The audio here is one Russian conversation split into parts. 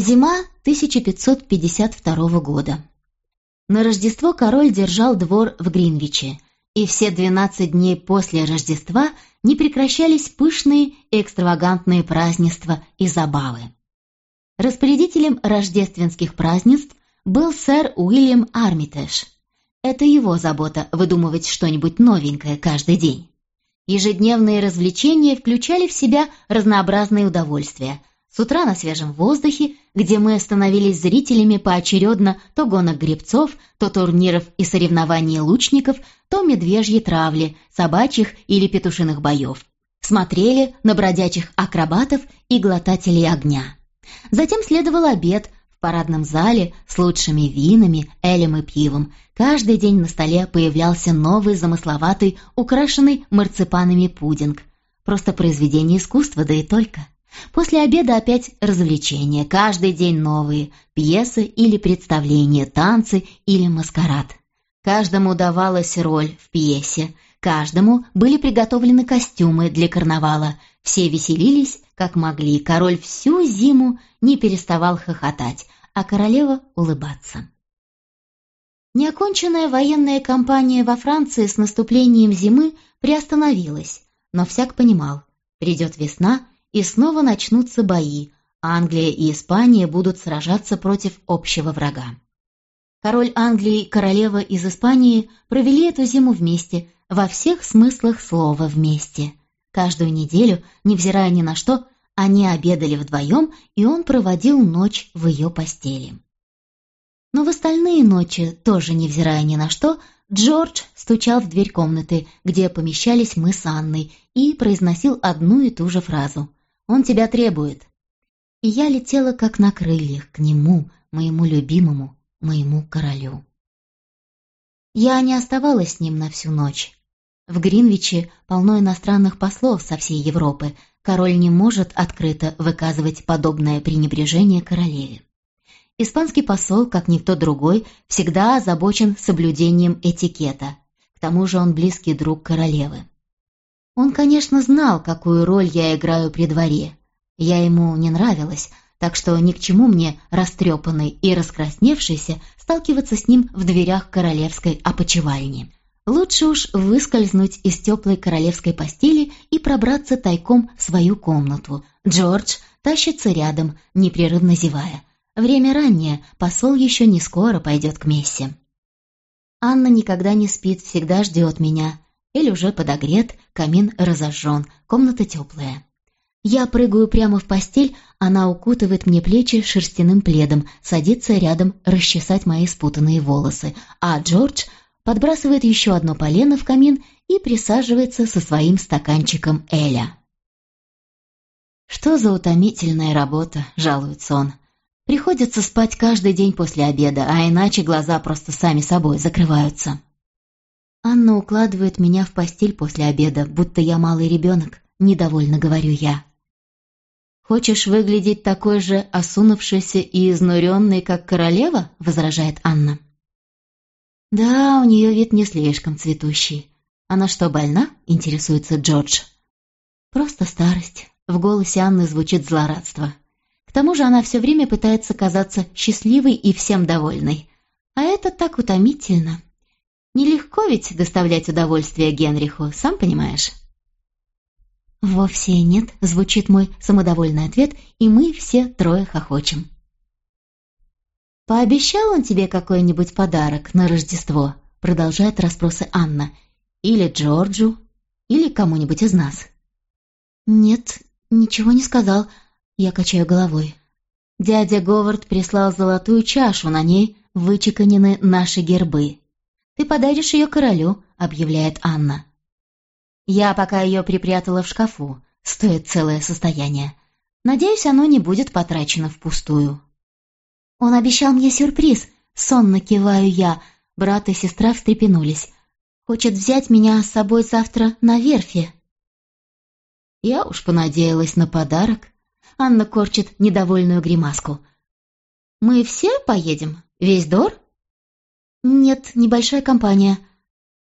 Зима 1552 года. На Рождество король держал двор в Гринвиче, и все 12 дней после Рождества не прекращались пышные экстравагантные празднества и забавы. Распорядителем рождественских празднеств был сэр Уильям Армитеж. Это его забота выдумывать что-нибудь новенькое каждый день. Ежедневные развлечения включали в себя разнообразные удовольствия. С утра на свежем воздухе, где мы становились зрителями поочередно то гонок гребцов, то турниров и соревнований лучников, то медвежьи травли, собачьих или петушиных боев. Смотрели на бродячих акробатов и глотателей огня. Затем следовал обед в парадном зале с лучшими винами, элем и пивом. Каждый день на столе появлялся новый замысловатый, украшенный марципанами пудинг. Просто произведение искусства, да и только. После обеда опять развлечения, каждый день новые, пьесы или представления, танцы или маскарад. Каждому давалась роль в пьесе, каждому были приготовлены костюмы для карнавала, все веселились, как могли, король всю зиму не переставал хохотать, а королева улыбаться. Неоконченная военная кампания во Франции с наступлением зимы приостановилась, но всяк понимал, придет весна, и снова начнутся бои, Англия и Испания будут сражаться против общего врага. Король Англии и королева из Испании провели эту зиму вместе, во всех смыслах слова «вместе». Каждую неделю, невзирая ни на что, они обедали вдвоем, и он проводил ночь в ее постели. Но в остальные ночи, тоже невзирая ни на что, Джордж стучал в дверь комнаты, где помещались мы с Анной, и произносил одну и ту же фразу «Он тебя требует». И я летела как на крыльях к нему, моему любимому, моему королю. Я не оставалась с ним на всю ночь. В Гринвиче полно иностранных послов со всей Европы. Король не может открыто выказывать подобное пренебрежение королеве. Испанский посол, как никто другой, всегда озабочен соблюдением этикета. К тому же он близкий друг королевы. Он, конечно, знал, какую роль я играю при дворе. Я ему не нравилась, так что ни к чему мне, растрепанный и раскрасневшийся, сталкиваться с ним в дверях королевской опочивальни. Лучше уж выскользнуть из теплой королевской постели и пробраться тайком в свою комнату. Джордж тащится рядом, непрерывно зевая. Время раннее, посол еще не скоро пойдет к мессе. Анна никогда не спит, всегда ждет меня. Эль уже подогрет, камин разожжен, комната теплая. Я прыгаю прямо в постель, она укутывает мне плечи шерстяным пледом, садится рядом расчесать мои спутанные волосы, а Джордж подбрасывает еще одно полено в камин и присаживается со своим стаканчиком Эля. «Что за утомительная работа», — жалуется он. «Приходится спать каждый день после обеда, а иначе глаза просто сами собой закрываются». Анна укладывает меня в постель после обеда, будто я малый ребенок, недовольно говорю я. «Хочешь выглядеть такой же осунувшейся и изнуренной, как королева?» — возражает Анна. «Да, у нее вид не слишком цветущий. Она что, больна?» — интересуется Джордж. «Просто старость». В голосе Анны звучит злорадство. К тому же она все время пытается казаться счастливой и всем довольной. А это так утомительно. Нелегко ведь доставлять удовольствие Генриху, сам понимаешь. «Вовсе нет», — звучит мой самодовольный ответ, и мы все трое хохочем. «Пообещал он тебе какой-нибудь подарок на Рождество?» — продолжает расспросы Анна. «Или Джорджу, или кому-нибудь из нас?» «Нет, ничего не сказал», — я качаю головой. Дядя Говард прислал золотую чашу, на ней вычеканены наши гербы. «Ты подаришь ее королю», — объявляет Анна. Я пока ее припрятала в шкафу. Стоит целое состояние. Надеюсь, оно не будет потрачено впустую. Он обещал мне сюрприз. Сонно киваю я. Брат и сестра встрепенулись. Хочет взять меня с собой завтра на верфи. Я уж понадеялась на подарок. Анна корчит недовольную гримаску. «Мы все поедем? Весь Дор?» «Нет, небольшая компания.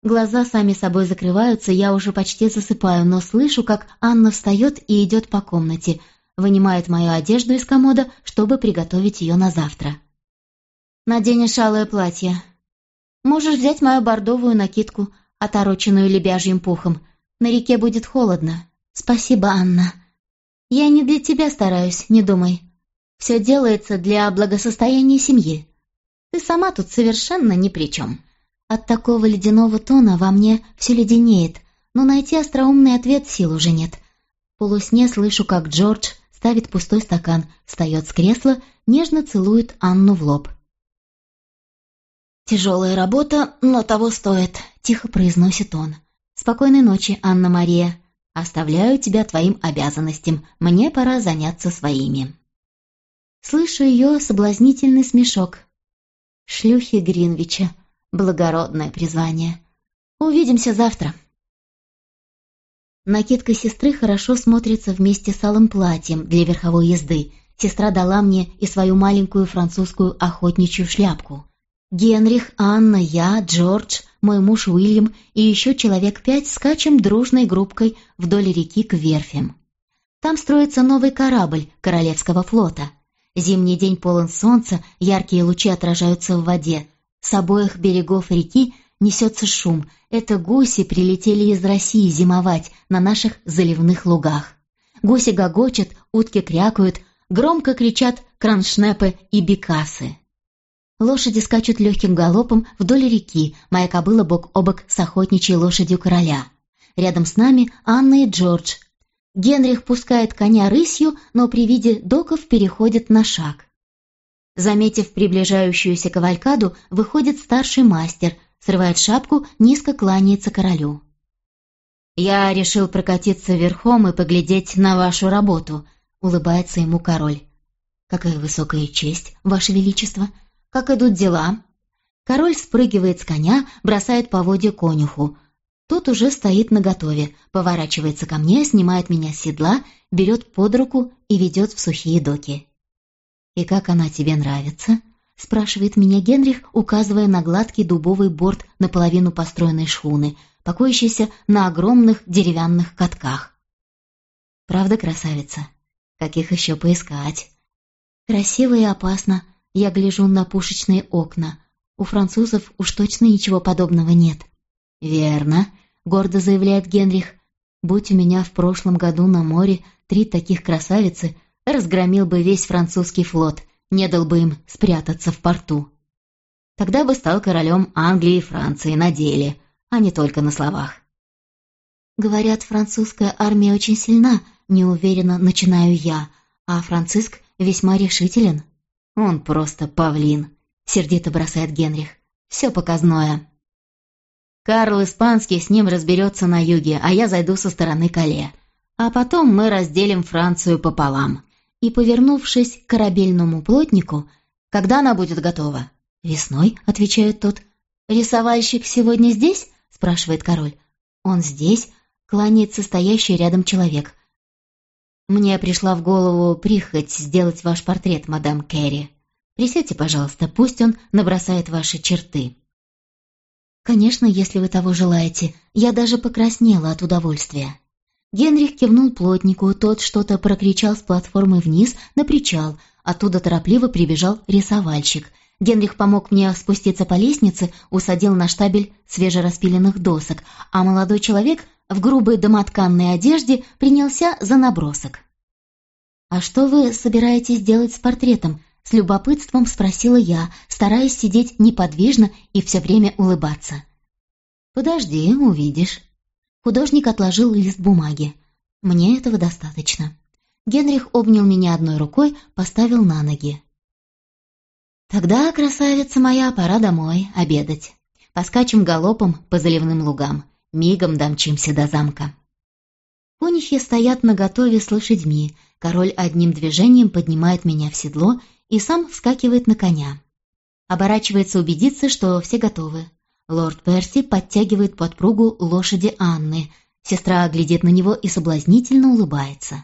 Глаза сами собой закрываются, я уже почти засыпаю, но слышу, как Анна встает и идет по комнате. вынимает мою одежду из комода, чтобы приготовить ее на завтра. «Наденешь алое платье. Можешь взять мою бордовую накидку, отороченную лебяжьим пухом. На реке будет холодно. Спасибо, Анна. Я не для тебя стараюсь, не думай. Все делается для благосостояния семьи. Ты сама тут совершенно ни при чем. От такого ледяного тона во мне все леденеет, но найти остроумный ответ сил уже нет. В полусне слышу, как Джордж ставит пустой стакан, встает с кресла, нежно целует Анну в лоб. «Тяжелая работа, но того стоит», — тихо произносит он. «Спокойной ночи, Анна-Мария. Оставляю тебя твоим обязанностям. Мне пора заняться своими». Слышу ее соблазнительный смешок. Шлюхи Гринвича. Благородное призвание. Увидимся завтра. Накидка сестры хорошо смотрится вместе с алым платьем для верховой езды. Сестра дала мне и свою маленькую французскую охотничью шляпку. Генрих, Анна, я, Джордж, мой муж Уильям и еще человек пять скачем дружной группкой вдоль реки к верфям. Там строится новый корабль Королевского флота. Зимний день полон солнца, яркие лучи отражаются в воде. С обоих берегов реки несется шум. Это гуси прилетели из России зимовать на наших заливных лугах. Гуси гогочат, утки крякают, громко кричат кроншнепы и бекасы. Лошади скачут легким галопом вдоль реки, моя кобыла бок о бок с охотничьей лошадью короля. Рядом с нами Анна и Джордж, Генрих пускает коня рысью, но при виде доков переходит на шаг. Заметив приближающуюся кавалькаду, выходит старший мастер, срывает шапку, низко кланяется королю. «Я решил прокатиться верхом и поглядеть на вашу работу», — улыбается ему король. «Какая высокая честь, ваше величество! Как идут дела?» Король спрыгивает с коня, бросает поводья конюху. Тот уже стоит наготове, поворачивается ко мне, снимает меня с седла, берет под руку и ведет в сухие доки. «И как она тебе нравится?» — спрашивает меня Генрих, указывая на гладкий дубовый борт наполовину построенной шхуны, покоящийся на огромных деревянных катках. «Правда, красавица? Каких еще поискать?» «Красиво и опасно. Я гляжу на пушечные окна. У французов уж точно ничего подобного нет». «Верно», — гордо заявляет Генрих. «Будь у меня в прошлом году на море три таких красавицы, разгромил бы весь французский флот, не дал бы им спрятаться в порту. Тогда бы стал королем Англии и Франции на деле, а не только на словах». «Говорят, французская армия очень сильна», — неуверенно начинаю я, а Франциск весьма решителен. «Он просто павлин», — сердито бросает Генрих. «Все показное». Карл Испанский с ним разберется на юге, а я зайду со стороны Кале. А потом мы разделим Францию пополам. И, повернувшись к корабельному плотнику, когда она будет готова? «Весной», — отвечает тот. «Рисовальщик сегодня здесь?» — спрашивает король. «Он здесь», — кланяется стоящий рядом человек. «Мне пришла в голову прихоть сделать ваш портрет, мадам Керри. Присядьте, пожалуйста, пусть он набросает ваши черты». «Конечно, если вы того желаете. Я даже покраснела от удовольствия». Генрих кивнул плотнику, тот что-то прокричал с платформы вниз на причал. Оттуда торопливо прибежал рисовальщик. Генрих помог мне спуститься по лестнице, усадил на штабель свежераспиленных досок, а молодой человек в грубой домотканной одежде принялся за набросок. «А что вы собираетесь делать с портретом?» С любопытством спросила я, стараясь сидеть неподвижно и все время улыбаться. «Подожди, увидишь». Художник отложил лист бумаги. «Мне этого достаточно». Генрих обнял меня одной рукой, поставил на ноги. «Тогда, красавица моя, пора домой обедать. Поскачем галопом по заливным лугам. Мигом домчимся до замка». Конюхи стоят наготове с лошадьми. Король одним движением поднимает меня в седло и сам вскакивает на коня. Оборачивается убедиться, что все готовы. Лорд Перси подтягивает подпругу лошади Анны. Сестра глядит на него и соблазнительно улыбается.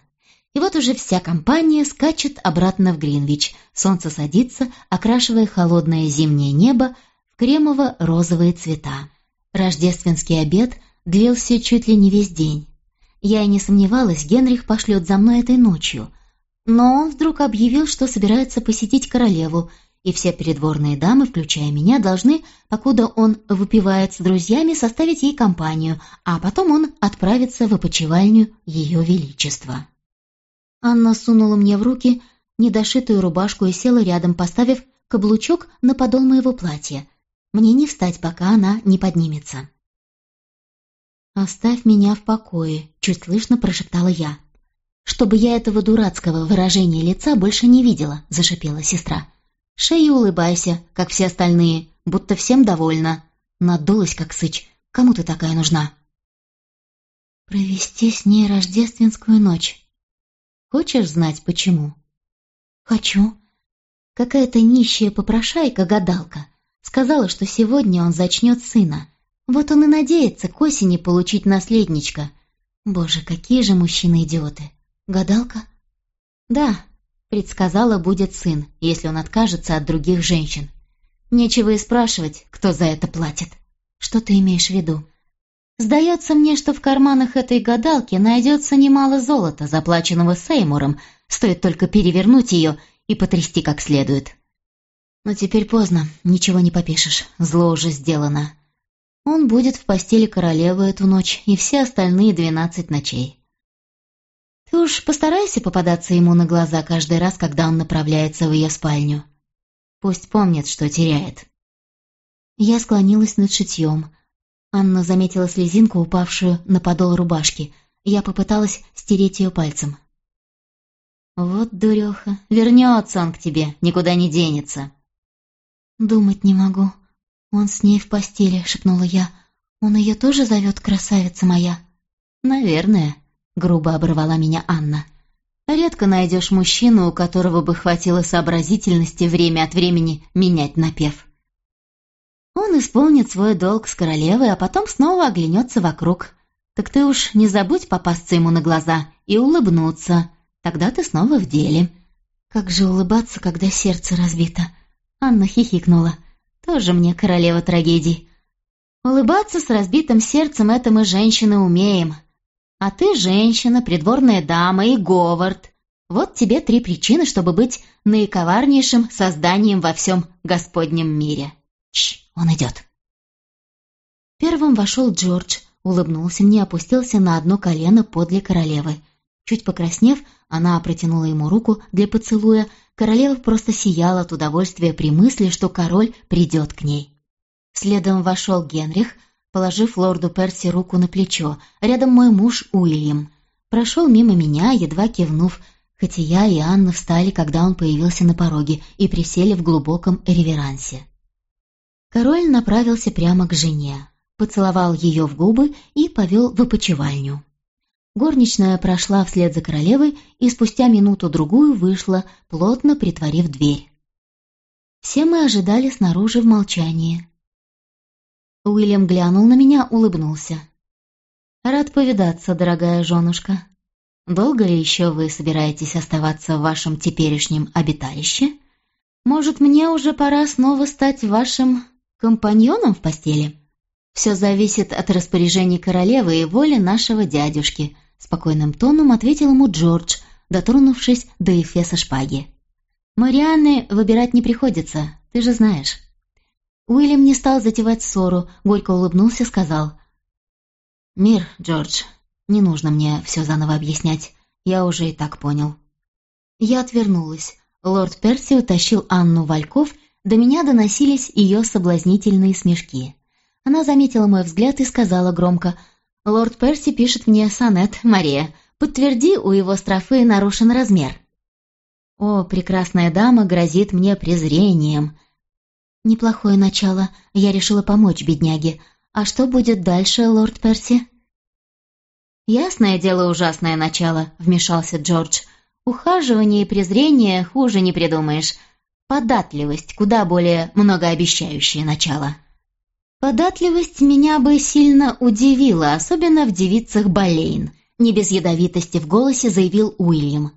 И вот уже вся компания скачет обратно в Гринвич. Солнце садится, окрашивая холодное зимнее небо в кремово-розовые цвета. Рождественский обед длился чуть ли не весь день. Я и не сомневалась, Генрих пошлет за мной этой ночью. Но он вдруг объявил, что собирается посетить королеву, и все придворные дамы, включая меня, должны, покуда он выпивает с друзьями, составить ей компанию, а потом он отправится в опочивальню Ее Величества. Анна сунула мне в руки недошитую рубашку и села рядом, поставив каблучок на подол моего платья. Мне не встать, пока она не поднимется. «Оставь меня в покое», — чуть слышно прошептала я. «Чтобы я этого дурацкого выражения лица больше не видела», — зашипела сестра. «Шею улыбайся, как все остальные, будто всем довольна». Надулась, как сыч. «Кому ты такая нужна?» «Провести с ней рождественскую ночь. Хочешь знать, почему?» «Хочу», Какая-то нищая попрошайка-гадалка сказала, что сегодня он зачнет сына. Вот он и надеется к осени получить наследничка. Боже, какие же мужчины-идиоты. Гадалка? Да, предсказала, будет сын, если он откажется от других женщин. Нечего и спрашивать, кто за это платит. Что ты имеешь в виду? Сдается мне, что в карманах этой гадалки найдется немало золота, заплаченного Сеймуром, стоит только перевернуть ее и потрясти как следует. Но теперь поздно, ничего не попишешь, зло уже сделано. Он будет в постели королевы эту ночь и все остальные двенадцать ночей. Ты уж постарайся попадаться ему на глаза каждый раз, когда он направляется в ее спальню. Пусть помнит, что теряет. Я склонилась над шитьем. Анна заметила слезинку, упавшую на подол рубашки. Я попыталась стереть ее пальцем. «Вот дуреха, вернется он к тебе, никуда не денется». «Думать не могу. Он с ней в постели», — шепнула я. «Он ее тоже зовет, красавица моя?» «Наверное», — грубо оборвала меня Анна. «Редко найдешь мужчину, у которого бы хватило сообразительности время от времени менять напев». Он исполнит свой долг с королевой, а потом снова оглянется вокруг. Так ты уж не забудь попасться ему на глаза и улыбнуться, Тогда ты снова в деле. Как же улыбаться, когда сердце разбито? Анна хихикнула. Тоже мне королева трагедий. Улыбаться с разбитым сердцем это мы, женщины, умеем. А ты женщина, придворная дама и Говард. Вот тебе три причины, чтобы быть наиковарнейшим созданием во всем Господнем мире. Чш, он идет. Первым вошел Джордж, улыбнулся мне, опустился на одно колено подле королевы. Чуть покраснев, она протянула ему руку для поцелуя. Королева просто сияла от удовольствия при мысли, что король придет к ней. Следом вошел Генрих, положив лорду Перси руку на плечо. Рядом мой муж Уильям. Прошел мимо меня, едва кивнув, хотя я и Анна встали, когда он появился на пороге, и присели в глубоком реверансе. Король направился прямо к жене, поцеловал ее в губы и повел в опочивальню. Горничная прошла вслед за королевой и спустя минуту-другую вышла, плотно притворив дверь. Все мы ожидали снаружи в молчании. Уильям глянул на меня, улыбнулся. «Рад повидаться, дорогая женушка. Долго ли еще вы собираетесь оставаться в вашем теперешнем обиталище? Может, мне уже пора снова стать вашим компаньоном в постели? Все зависит от распоряжений королевы и воли нашего дядюшки», — спокойным тоном ответил ему Джордж, дотронувшись до эфеса шпаги. «Марианны выбирать не приходится, ты же знаешь». Уильям не стал затевать ссору, горько улыбнулся, сказал. «Мир, Джордж, не нужно мне все заново объяснять, я уже и так понял». Я отвернулась. Лорд Перси утащил Анну Вальков, до меня доносились ее соблазнительные смешки. Она заметила мой взгляд и сказала громко — Лорд Перси пишет мне сонет, Мария. Подтверди, у его строфы нарушен размер. О, прекрасная дама грозит мне презрением. Неплохое начало. Я решила помочь бедняге. А что будет дальше, лорд Перси? Ясное дело, ужасное начало, вмешался Джордж. Ухаживание и презрение хуже не придумаешь. Податливость куда более многообещающее начало. Податливость меня бы сильно удивила, особенно в девицах Болейн. Не без ядовитости в голосе заявил Уильям.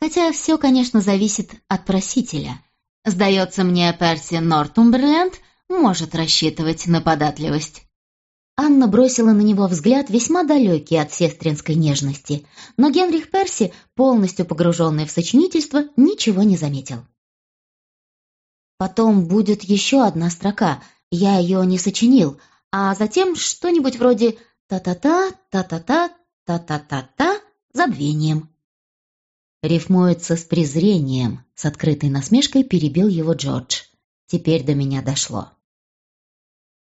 Хотя все, конечно, зависит от просителя. Сдается мне, Перси Нортумберленд может рассчитывать на податливость. Анна бросила на него взгляд, весьма далекий от сестринской нежности, но Генрих Перси, полностью погруженный в сочинительство, ничего не заметил. Потом будет еще одна строка, я ее не сочинил, а затем что-нибудь вроде «та-та-та, та-та-та, та-та-та-та» забвением. Рифмуется с презрением, с открытой насмешкой перебил его Джордж. Теперь до меня дошло.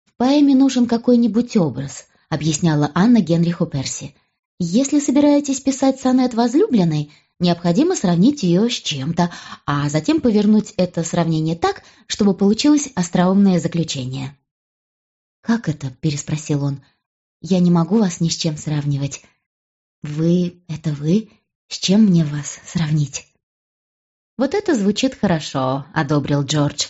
«В поэме нужен какой-нибудь образ», — объясняла Анна Генриху Перси. «Если собираетесь писать сонет возлюбленной, необходимо сравнить ее с чем-то, а затем повернуть это сравнение так, чтобы получилось остроумное заключение». «Как это?» — переспросил он. «Я не могу вас ни с чем сравнивать. Вы — это вы, с чем мне вас сравнить?» «Вот это звучит хорошо», — одобрил Джордж.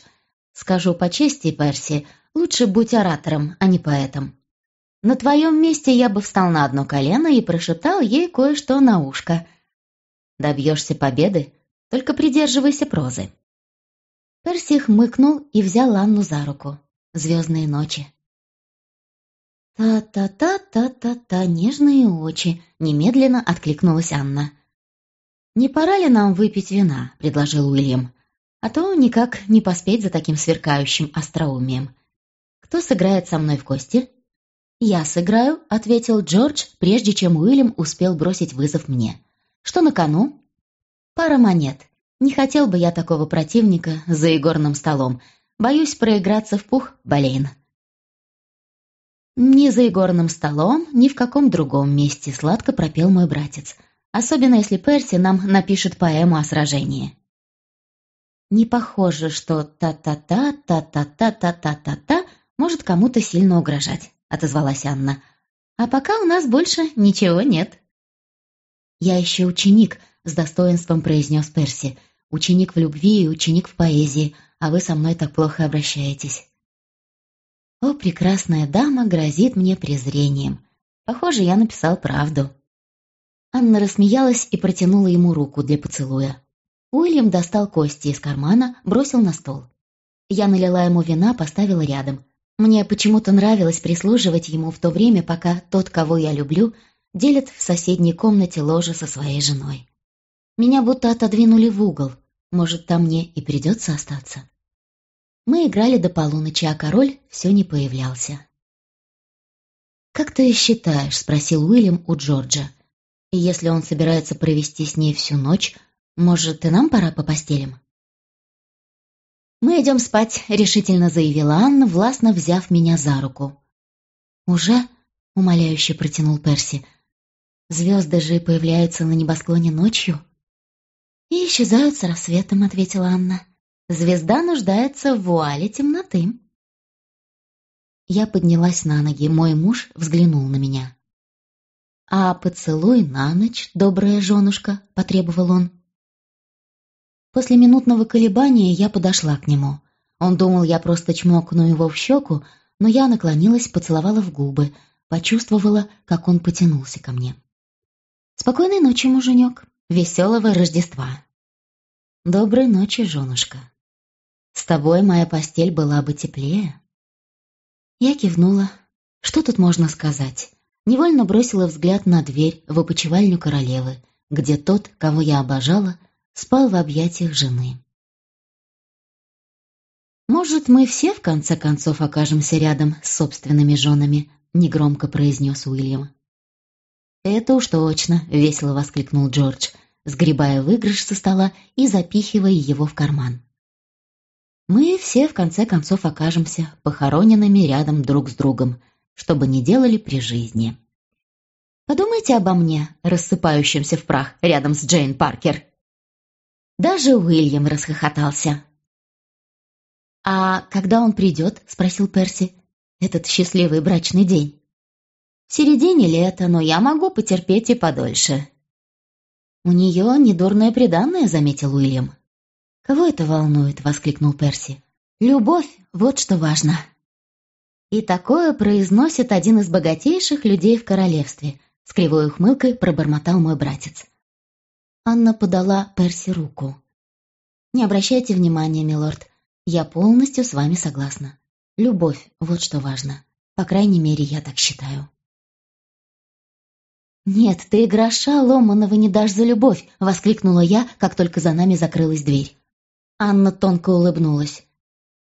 «Скажу по чести, Перси, лучше будь оратором, а не поэтом. На твоем месте я бы встал на одно колено и прошептал ей кое-что на ушко. Добьешься победы, только придерживайся прозы». Перси хмыкнул и взял Анну за руку. «Звездные ночи». «Та-та-та-та-та-та, нежные очи», — немедленно откликнулась Анна. «Не пора ли нам выпить вина?» — предложил Уильям. «А то никак не поспеть за таким сверкающим остроумием. Кто сыграет со мной в кости?» «Я сыграю», — ответил Джордж, прежде чем Уильям успел бросить вызов мне. «Что на кону?» «Пара монет. Не хотел бы я такого противника за игорным столом. Боюсь проиграться в пух, Болейн». «Ни за игорным столом, ни в каком другом месте», — сладко пропел мой братец — особенно если Перси нам напишет поэму о сражении. Не похоже, что та-та-та, та-та-та-та-та-та-та может кому-то сильно угрожать, отозвалась Анна. А пока у нас больше ничего нет. Я еще ученик, с достоинством произнес Перси. Ученик в любви и ученик в поэзии, а вы со мной так плохо обращаетесь. О, прекрасная дама грозит мне презрением. Похоже, я написал правду. Анна рассмеялась и протянула ему руку для поцелуя. Уильям достал кости из кармана, бросил на стол. Я налила ему вина, поставила рядом. Мне почему-то нравилось прислуживать ему в то время, пока тот, кого я люблю, делит в соседней комнате ложе со своей женой. Меня будто отодвинули в угол. Может, там мне и придется остаться. Мы играли до полуночи, а король все не появлялся. «Как ты считаешь?» — спросил Уильям у Джорджа. И если он собирается провести с ней всю ночь, может, и нам пора по постелям? «Мы идем спать», — решительно заявила Анна, властно взяв меня за руку. «Уже?» — умоляюще протянул Перси. «Звезды же появляются на небосклоне ночью». «И исчезают с рассветом», — ответила Анна. «Звезда нуждается в вуале темноты». Я поднялась на ноги, мой муж взглянул на меня. «А поцелуй на ночь, добрая женушка», — потребовал он. После минутного колебания я подошла к нему. Он думал, я просто чмокну его в щеку, но я наклонилась, поцеловала в губы, почувствовала, как он потянулся ко мне. «Спокойной ночи, муженек. Веселого Рождества». «Доброй ночи, женушка. С тобой моя постель была бы теплее». Я кивнула. Что тут можно сказать? Невольно бросила взгляд на дверь в опочивальню королевы, где тот, кого я обожала, спал в объятиях жены. «Может, мы все в конце концов окажемся рядом с собственными женами», — негромко произнес Уильям. «Это уж точно», — весело воскликнул Джордж, сгребая выигрыш со стола и запихивая его в карман. «Мы все в конце концов окажемся похороненными рядом друг с другом», что бы ни делали при жизни. Подумайте обо мне, рассыпающемся в прах рядом с Джейн Паркер. Даже Уильям расхохотался. «А когда он придет?» — спросил Перси. «Этот счастливый брачный день». «В середине лета, но я могу потерпеть и подольше». «У нее недурное преданное», — заметил Уильям. «Кого это волнует?» — воскликнул Перси. «Любовь — вот что важно». И такое произносит один из богатейших людей в королевстве, с кривой ухмылкой пробормотал мой братец. Анна подала Перси руку. «Не обращайте внимания, милорд. Я полностью с вами согласна. Любовь — вот что важно. По крайней мере, я так считаю. «Нет, ты гроша ломаного не дашь за любовь!» — воскликнула я, как только за нами закрылась дверь. Анна тонко улыбнулась.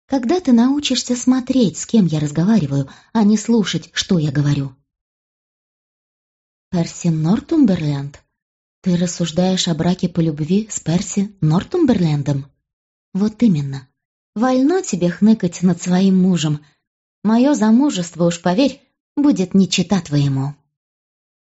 «Когда ты научишься смотреть, с кем я разговариваю, а не слушать, что я говорю?» «Перси Нортумберленд? Ты рассуждаешь о браке по любви с Перси Нортумберлендом?» «Вот именно. Вольно тебе хныкать над своим мужем. Мое замужество, уж поверь, будет не чита твоему».